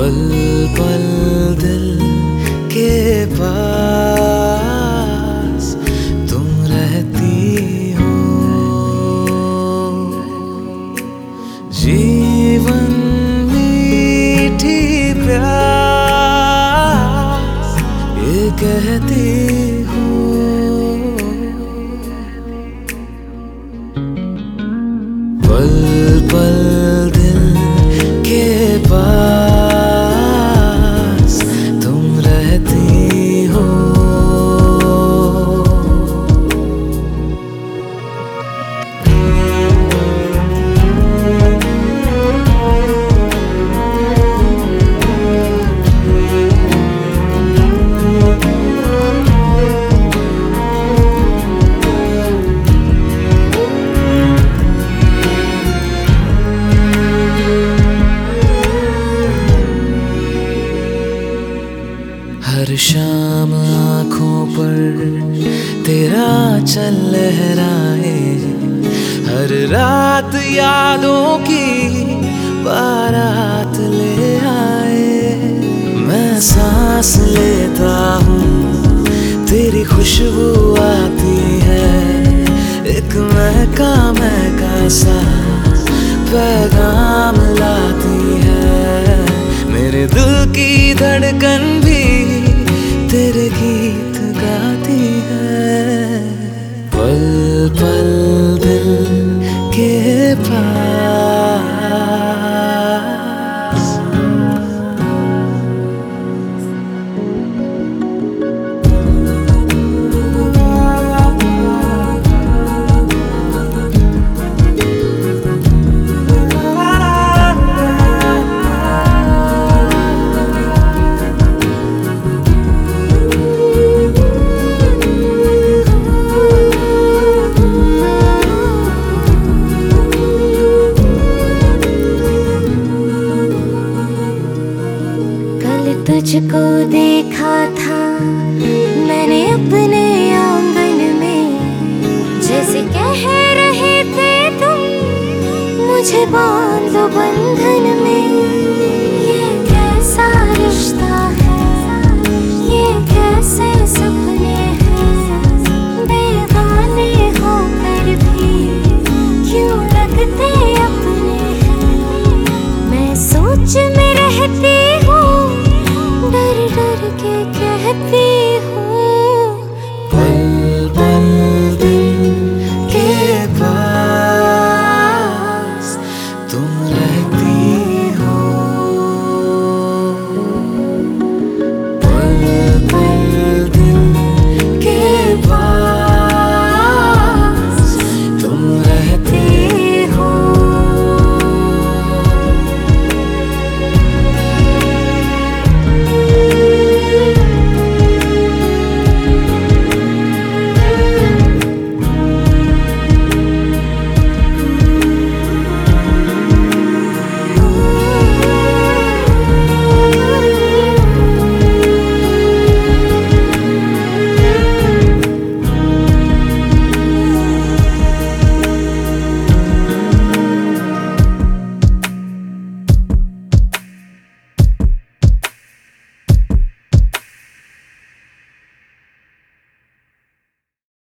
पल पल दिल के पास तुम रहती हो। जीवन मीठी प्यास ये कहती हूँ शाम आँखों पर तेरा चल लहराए हर रात यादों की बारात ले आए। मैं सांस लेता हूँ, तेरी खुशबू आती है। एक महका महका सा पैगाम लाती है। मेरे दिल की धड़कन भी तुझको देखा था, मैंने अपने आँगन में। जैसे कह रहे थे तुम, मुझे बांधो बंधन में। let you.